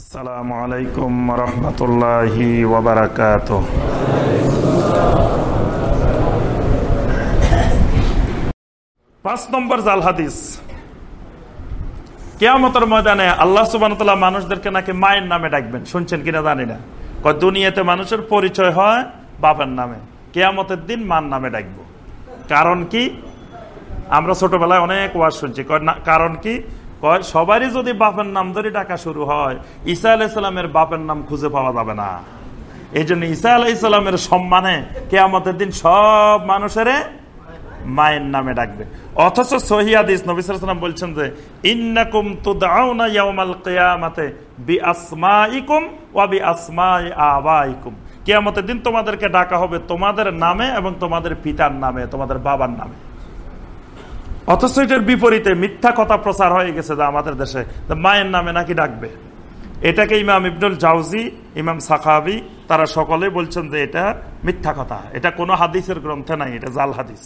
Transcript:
আসসালামু আলাইকুম রহমতুল্লাহি ওবরাকাত পাঁচ নম্বর জাল হাদিস। কেয়ামতের ময়দানে আল্লাহ সুবান মানুষদেরকে নাকি মায়ের নামে ডাকবেন। শুনছেন কিনা জানি না। দুনিয়াতে মানুষের পরিচয় হয় বাবার নামে। কেয়ামতের দিন মার নামে ডাকবো। কারণ কি? আমরা ছোটবেলায় অনেক ওয়াজ শুনছি। কারণ কি? কয়, সবারই যদি বাপের নাম ধরে ডাকা শুরু হয়, ঈসা আলাইসাল্লামের বাপের নাম খুঁজে পাওয়া যাবে না। এই জন্য ঈসা আলাইসাল্লামের সম্মানে কেয়ামতের দিন সব মানুষের মায়ের নামে ডাকবে। অথচ সহিয়াদিস নবিসাম বলছেন যে, ইন্নাকুম ইয়াউমাল কিয়ামাতে বিআসমাইকুম ওয়া বিআসমাই আবাইকুম কিয়ামতের দিন তোমাদেরকে ডাকা হবে তোমাদের নামে এবং তোমাদের পিতার নামে, তোমাদের বাবার নামে। অথচ এটার বিপরীতে মিথ্যা কথা প্রচার হয়ে গেছে যে আমাদের দেশে। মায়ের নামে নাকি ডাকবে। এটাকে ইমাম ইবনুল জাউজি, ইমাম সাকাবি তারা সকলে বলছেন যে এটা মিথ্যা কথা। এটা কোনো হাদিসের গ্রন্থে নাই, এটা জাল হাদিস।